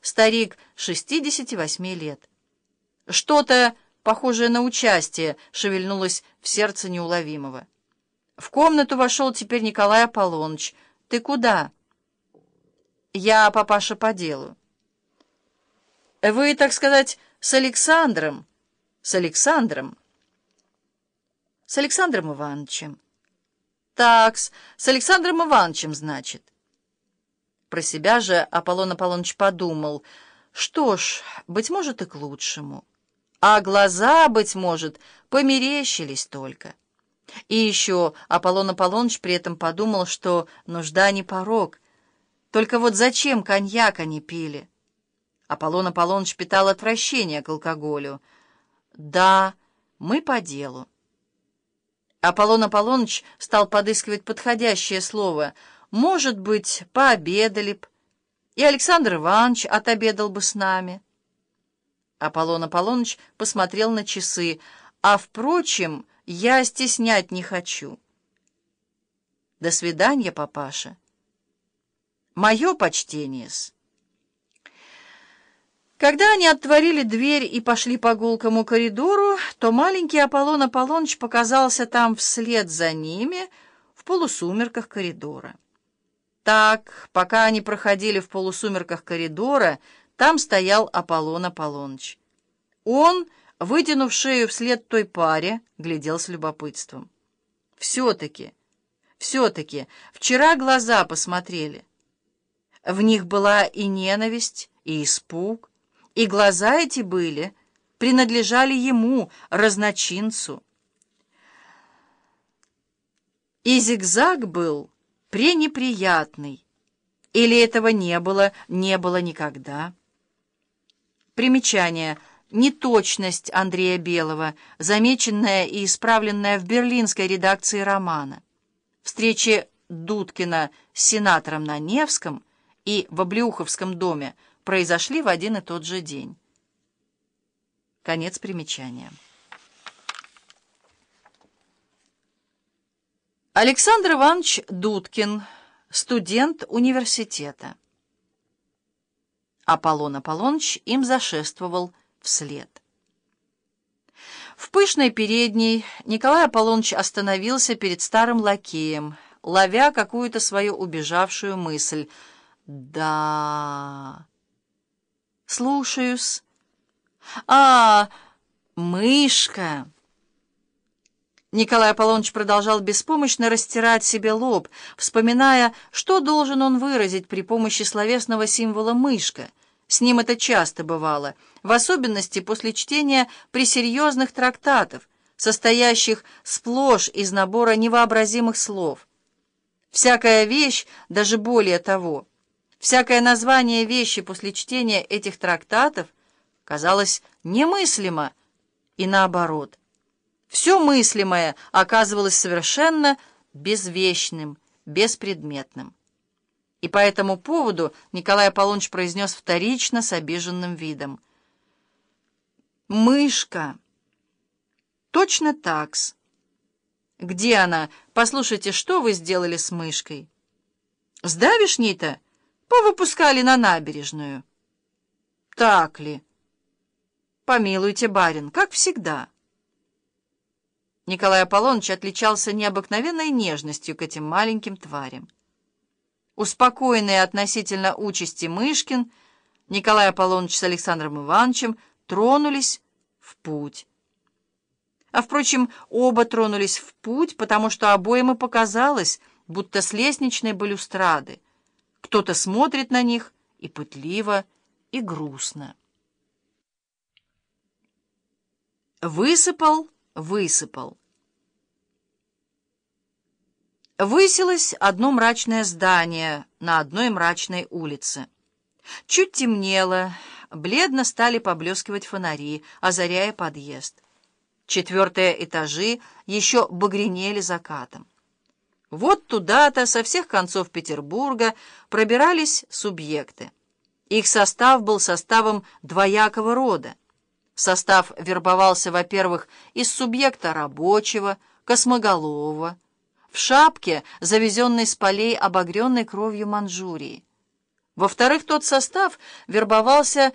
старик 68 лет. Что-то, похожее на участие, шевельнулось в сердце неуловимого. В комнату вошел теперь Николай Аполлоныч. «Ты куда?» «Я, папаша, по делу». «Вы, так сказать, с Александром?» «С Александром?» «С Александром Ивановичем». «Такс, с Александром Ивановичем, значит». Про себя же Аполлон Аполлоныч подумал, что ж, быть может, и к лучшему. А глаза, быть может, померещились только. И еще Аполлон Аполлоныч при этом подумал, что нужда не порог. Только вот зачем коньяк они пили? Аполлон Аполлоныч питал отвращение к алкоголю. «Да, мы по делу». Аполлон Аполлоныч стал подыскивать подходящее слово — может быть, пообедали б, и Александр Иванович отобедал бы с нами. Аполлон Аполлоныч посмотрел на часы, а, впрочем, я стеснять не хочу. До свидания, папаша. Мое почтение-с. Когда они отворили дверь и пошли по гулкому коридору, то маленький Аполлон Аполлоныч показался там вслед за ними в полусумерках коридора. Так, пока они проходили в полусумерках коридора, там стоял Аполлон Аполлоныч. Он, вытянув шею вслед той паре, глядел с любопытством. Все-таки, все-таки, вчера глаза посмотрели. В них была и ненависть, и испуг, и глаза эти были, принадлежали ему, разночинцу. И зигзаг был пренеприятный. Или этого не было, не было никогда. Примечание. Неточность Андрея Белого, замеченная и исправленная в берлинской редакции романа. Встречи Дудкина с сенатором на Невском и в Облеуховском доме произошли в один и тот же день. Конец примечания. Александр Иванович Дудкин, студент университета. Аполлон Аполлоныч им зашествовал вслед. В пышной передней Николай Аполлоныч остановился перед старым лакеем, ловя какую-то свою убежавшую мысль. «Да...» «Слушаюсь». «А, мышка!» Николай Аполлоныч продолжал беспомощно растирать себе лоб, вспоминая, что должен он выразить при помощи словесного символа «мышка». С ним это часто бывало, в особенности после чтения пресерьезных трактатов, состоящих сплошь из набора невообразимых слов. Всякая вещь, даже более того, всякое название вещи после чтения этих трактатов казалось немыслимо и наоборот. Все мыслимое оказывалось совершенно безвещным, беспредметным. И по этому поводу Николай Аполлоныч произнес вторично с обиженным видом. «Мышка!» «Точно такс!» «Где она? Послушайте, что вы сделали с мышкой?» «С давишней-то? Повыпускали на набережную». «Так ли?» «Помилуйте, барин, как всегда». Николай Аполлоныч отличался необыкновенной нежностью к этим маленьким тварям. Успокоенные относительно участи Мышкин, Николай Аполлоныч с Александром Ивановичем тронулись в путь. А, впрочем, оба тронулись в путь, потому что обоим и показалось, будто с лестничной балюстрады. Кто-то смотрит на них и пытливо, и грустно. Высыпал, высыпал. Высилось одно мрачное здание на одной мрачной улице. Чуть темнело, бледно стали поблескивать фонари, озаряя подъезд. Четвертые этажи еще багренели закатом. Вот туда-то со всех концов Петербурга пробирались субъекты. Их состав был составом двоякого рода. Состав вербовался, во-первых, из субъекта рабочего, космоголового, в шапке, завезенной с полей обогренной кровью Манчжурии. Во-вторых, тот состав вербовался